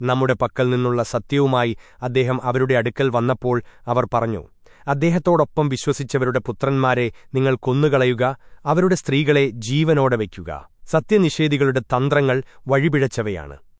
നമ്മുടെ പക്കൽ നിന്നുള്ള സത്യവുമായി അദ്ദേഹം അവരുടെ അടുക്കൽ വന്നപ്പോൾ അവർ പറഞ്ഞു അദ്ദേഹത്തോടൊപ്പം വിശ്വസിച്ചവരുടെ പുത്രന്മാരെ നിങ്ങൾ കൊന്നുകളയുക അവരുടെ സ്ത്രീകളെ ജീവനോടെ വയ്ക്കുക. സത്യനിഷേധികളുടെ തന്ത്രങ്ങൾ വഴിപിഴച്ചവയാണ്.